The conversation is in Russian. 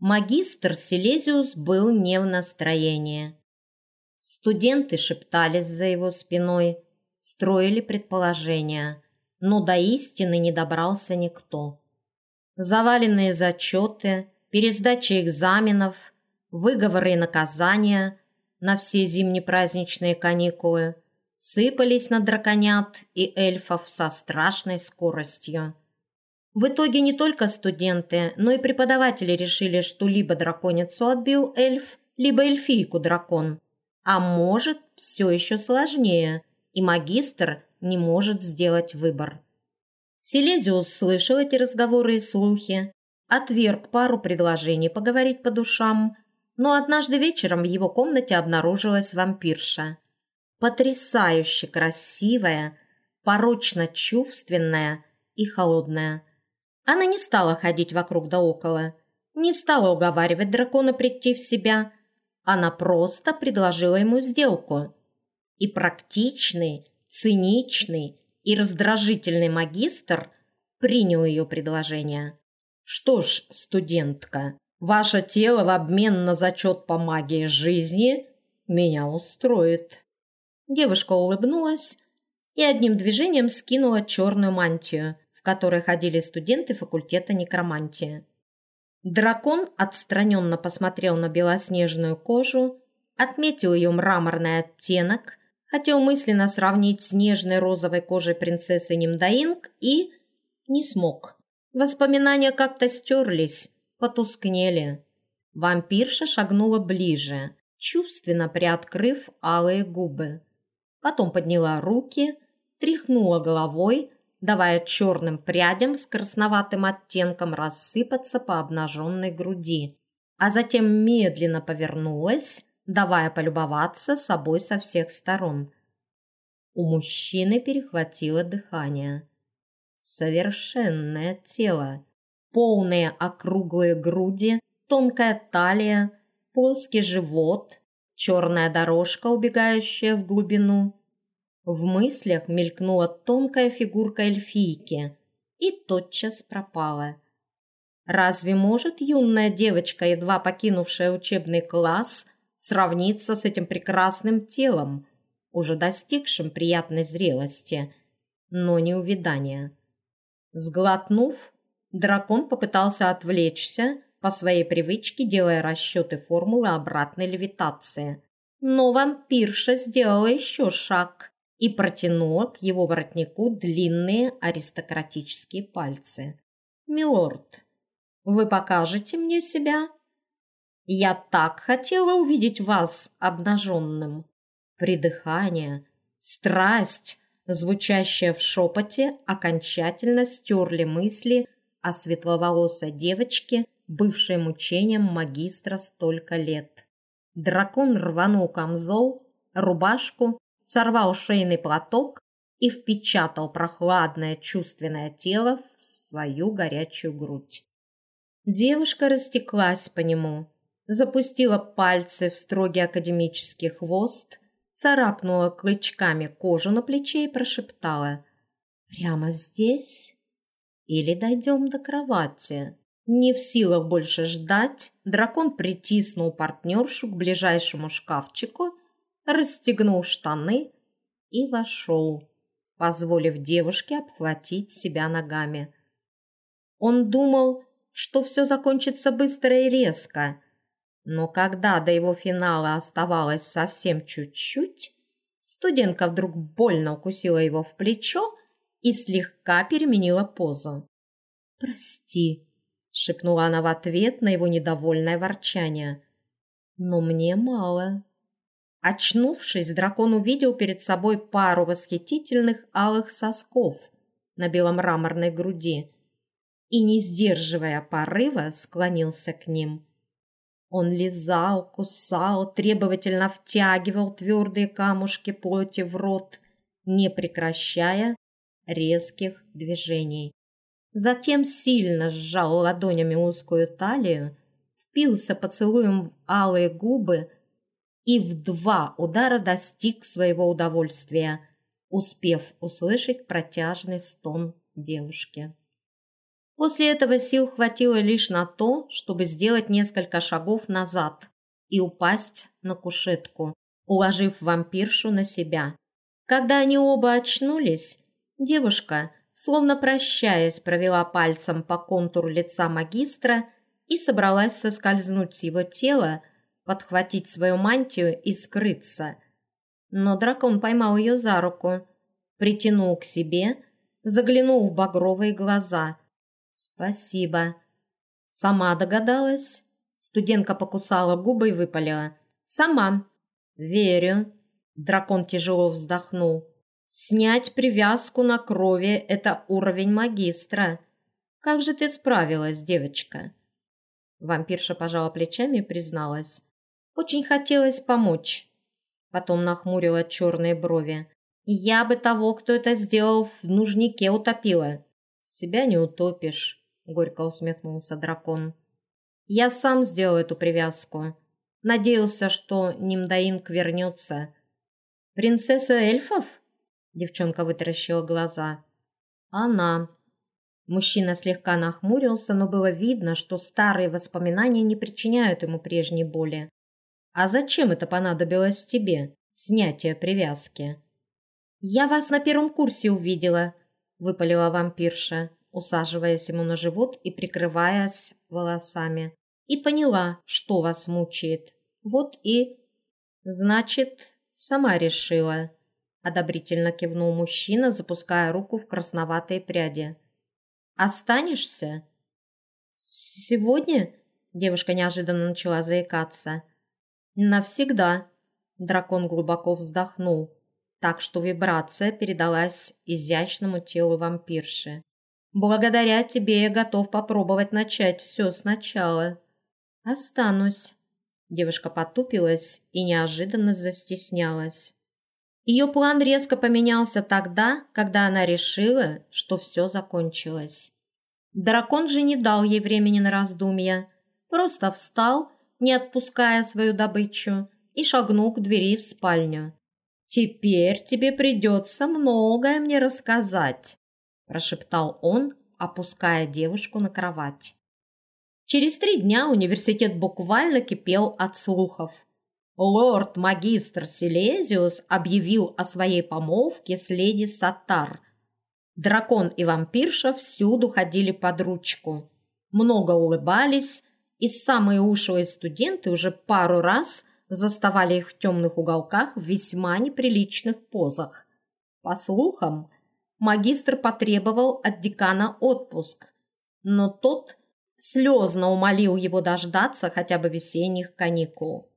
Магистр Силезиус был не в настроении. Студенты шептались за его спиной, строили предположения, но до истины не добрался никто. Заваленные зачеты, пересдача экзаменов, выговоры и наказания на все зимне-праздничные каникулы сыпались на драконят и эльфов со страшной скоростью. В итоге не только студенты, но и преподаватели решили, что либо драконицу отбил эльф, либо эльфийку дракон. А может, все еще сложнее, и магистр не может сделать выбор. Силезиус слышал эти разговоры и слухи, отверг пару предложений поговорить по душам, но однажды вечером в его комнате обнаружилась вампирша. Потрясающе красивая, порочно чувственная и холодная – она не стала ходить вокруг да около, не стала уговаривать дракона прийти в себя. Она просто предложила ему сделку. И практичный, циничный и раздражительный магистр принял ее предложение. «Что ж, студентка, ваше тело в обмен на зачет по магии жизни меня устроит». Девушка улыбнулась и одним движением скинула черную мантию, в которой ходили студенты факультета некромантии. Дракон отстраненно посмотрел на белоснежную кожу, отметил ее мраморный оттенок, хотел мысленно сравнить с нежной розовой кожей принцессы Нимдаинг и не смог. Воспоминания как-то стерлись, потускнели. Вампирша шагнула ближе, чувственно приоткрыв алые губы. Потом подняла руки, тряхнула головой, давая черным прядям с красноватым оттенком рассыпаться по обнаженной груди, а затем медленно повернулась, давая полюбоваться собой со всех сторон. У мужчины перехватило дыхание. Совершенное тело, полные округлые груди, тонкая талия, плоский живот, черная дорожка, убегающая в глубину – в мыслях мелькнула тонкая фигурка эльфийки и тотчас пропала. Разве может юная девочка, едва покинувшая учебный класс, сравниться с этим прекрасным телом, уже достигшим приятной зрелости, но не увядания? Сглотнув, дракон попытался отвлечься, по своей привычке делая расчеты формулы обратной левитации. Но вампирша сделала еще шаг и протянула к его воротнику длинные аристократические пальцы. «Милорд, вы покажете мне себя?» «Я так хотела увидеть вас обнаженным!» Придыхание, страсть, звучащая в шепоте, окончательно стерли мысли о светловолосой девочке, бывшей мучением магистра столько лет. Дракон рванул камзол, рубашку сорвал шейный платок и впечатал прохладное чувственное тело в свою горячую грудь. Девушка растеклась по нему, запустила пальцы в строгий академический хвост, царапнула клычками кожу на плече и прошептала «Прямо здесь? Или дойдем до кровати?» Не в силах больше ждать, дракон притиснул партнершу к ближайшему шкафчику расстегнул штаны и вошел, позволив девушке обхватить себя ногами. Он думал, что все закончится быстро и резко, но когда до его финала оставалось совсем чуть-чуть, студентка вдруг больно укусила его в плечо и слегка переменила позу. «Прости», — шепнула она в ответ на его недовольное ворчание. «Но мне мало». Очнувшись, дракон увидел перед собой пару восхитительных алых сосков на беломраморной груди и, не сдерживая порыва, склонился к ним. Он лизал, кусал, требовательно втягивал твердые камушки плоти в рот, не прекращая резких движений. Затем сильно сжал ладонями узкую талию, впился поцелуем в алые губы, и в два удара достиг своего удовольствия, успев услышать протяжный стон девушки. После этого сил хватило лишь на то, чтобы сделать несколько шагов назад и упасть на кушетку, уложив вампиршу на себя. Когда они оба очнулись, девушка, словно прощаясь, провела пальцем по контуру лица магистра и собралась соскользнуть с его тела, подхватить свою мантию и скрыться. Но дракон поймал ее за руку, притянул к себе, заглянул в багровые глаза – «Спасибо». «Сама догадалась?» Студентка покусала губы и выпалила. «Сама». «Верю». Дракон тяжело вздохнул. «Снять привязку на крови – это уровень магистра. Как же ты справилась, девочка?» Вампирша пожала плечами и призналась. «Очень хотелось помочь». Потом нахмурила черные брови. «Я бы того, кто это сделал, в нужнике утопила. «Себя не утопишь», — горько усмехнулся дракон. «Я сам сделал эту привязку. Надеялся, что Нимдаинг вернется». «Принцесса эльфов?» — девчонка вытаращила глаза. «Она». Мужчина слегка нахмурился, но было видно, что старые воспоминания не причиняют ему прежней боли. «А зачем это понадобилось тебе, снятие привязки?» «Я вас на первом курсе увидела», выпалила вампирша, усаживаясь ему на живот и прикрываясь волосами. И поняла, что вас мучает. Вот и... Значит, сама решила. Одобрительно кивнул мужчина, запуская руку в красноватые пряди. «Останешься?» «Сегодня?» Девушка неожиданно начала заикаться. «Навсегда!» Дракон глубоко вздохнул так что вибрация передалась изящному телу вампирши. «Благодаря тебе я готов попробовать начать все сначала». «Останусь». Девушка потупилась и неожиданно застеснялась. Ее план резко поменялся тогда, когда она решила, что все закончилось. Дракон же не дал ей времени на раздумья, просто встал, не отпуская свою добычу, и шагнул к двери в спальню. «Теперь тебе придется многое мне рассказать», – прошептал он, опуская девушку на кровать. Через три дня университет буквально кипел от слухов. Лорд-магистр Силезиус объявил о своей помолвке с леди Сатар. Дракон и вампирша всюду ходили под ручку. Много улыбались, и самые ушлые студенты уже пару раз – заставали их в темных уголках в весьма неприличных позах. По слухам, магистр потребовал от декана отпуск, но тот слезно умолил его дождаться хотя бы весенних каникул.